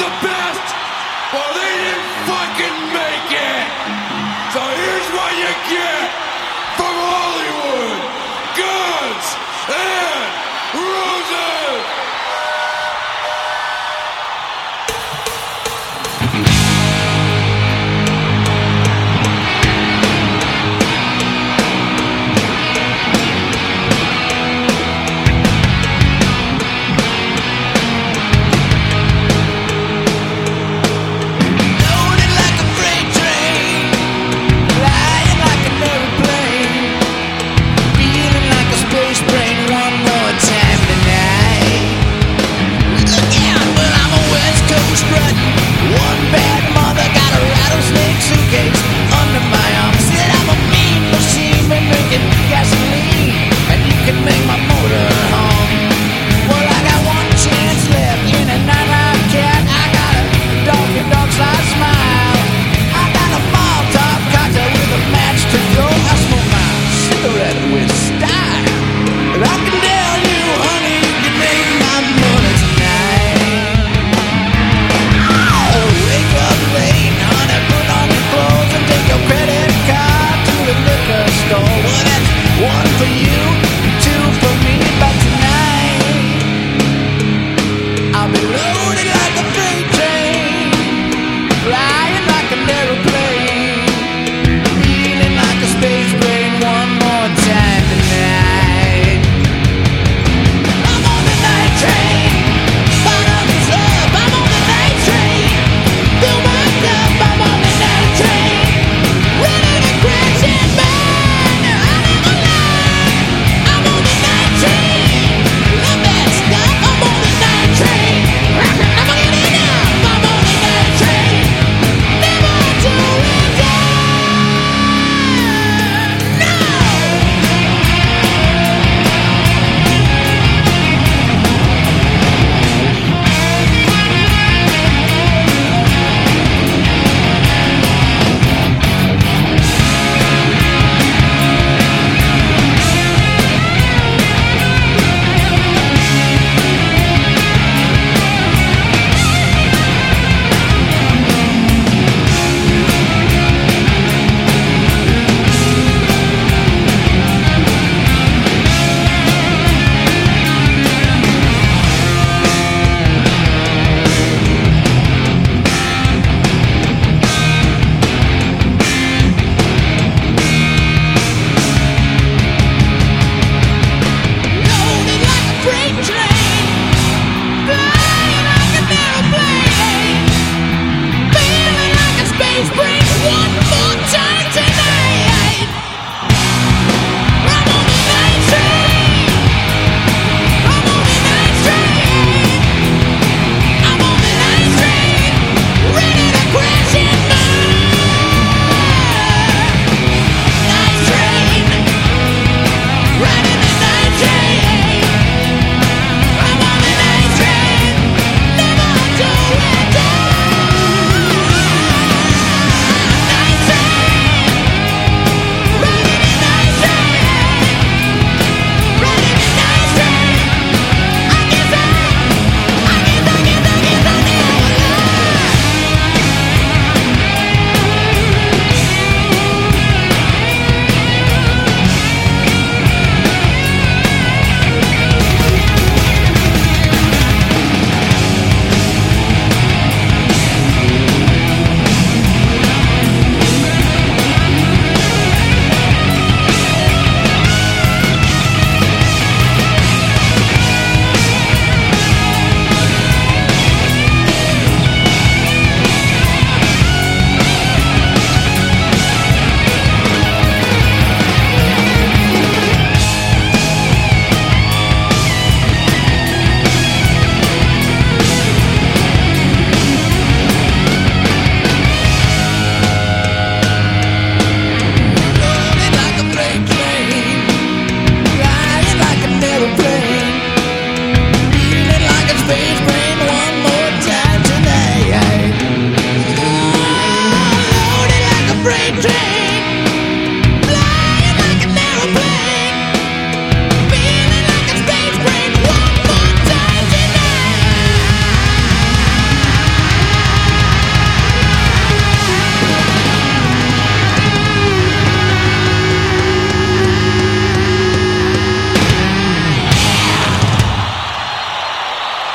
the best, well, they didn't fucking make Yeah.